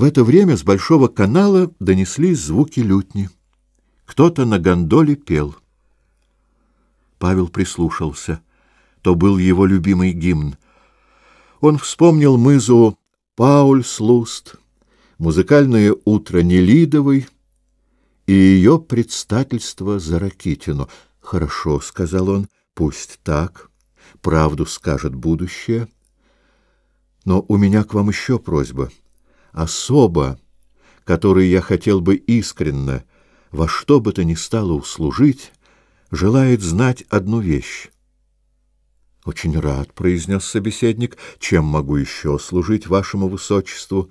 В это время с большого канала донеслись звуки лютни. Кто-то на гондоле пел. Павел прислушался. То был его любимый гимн. Он вспомнил мызу Пауль Слуст, музыкальное утро Нелидовой и ее предстательство за Ракитину. «Хорошо», — сказал он, — «пусть так. Правду скажет будущее. Но у меня к вам еще просьба» особа, которой я хотел бы искренно, во что бы то ни стало услужить, желает знать одну вещь. — Очень рад, — произнес собеседник, — чем могу еще служить вашему высочеству?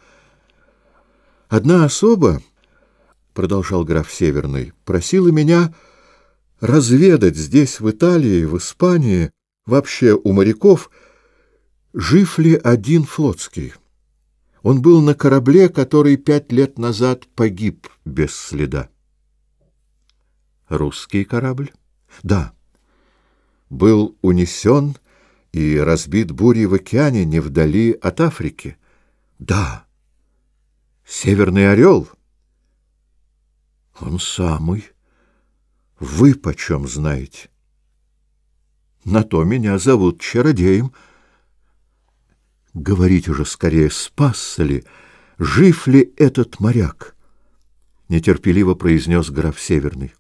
— Одна особа, — продолжал граф Северный, — просила меня разведать здесь, в Италии, в Испании, вообще у моряков, жив ли один флотский. Он был на корабле, который пять лет назад погиб без следа. Русский корабль? Да. Был унесен и разбит бурей в океане не вдали от Африки? Да. Северный орел? Он самый. Вы почем знаете? На то меня зовут чародеем — Говорите уже скорее, спасся ли, жив ли этот моряк? Нетерпеливо произнес граф Северный.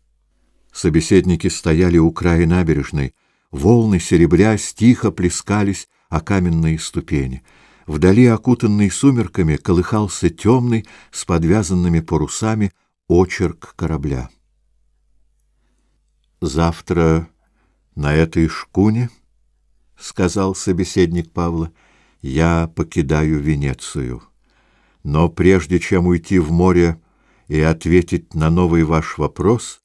Собеседники стояли у края набережной. Волны серебря тихо плескались о каменные ступени. Вдали, окутанный сумерками, колыхался темный с подвязанными парусами очерк корабля. «Завтра на этой шкуне, — сказал собеседник Павла, — я покидаю Венецию. Но прежде чем уйти в море и ответить на новый ваш вопрос,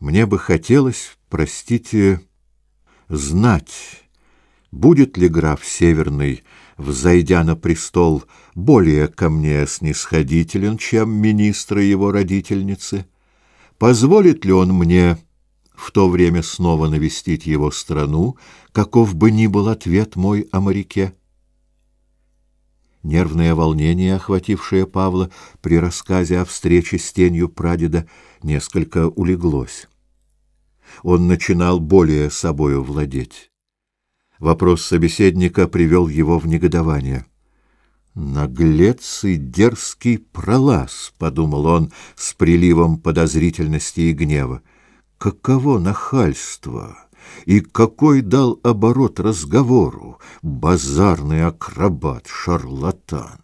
мне бы хотелось, простите, знать, будет ли граф Северный, взойдя на престол, более ко мне снисходителен, чем министры его родительницы? Позволит ли он мне в то время снова навестить его страну, каков бы ни был ответ мой о моряке? Нервное волнение, охватившее Павла при рассказе о встрече с тенью прадеда, несколько улеглось. Он начинал более собою владеть. Вопрос собеседника привел его в негодование. «Наглец и дерзкий пролаз», — подумал он с приливом подозрительности и гнева. «Каково нахальство!» И какой дал оборот разговору базарный акробат, шарлатан!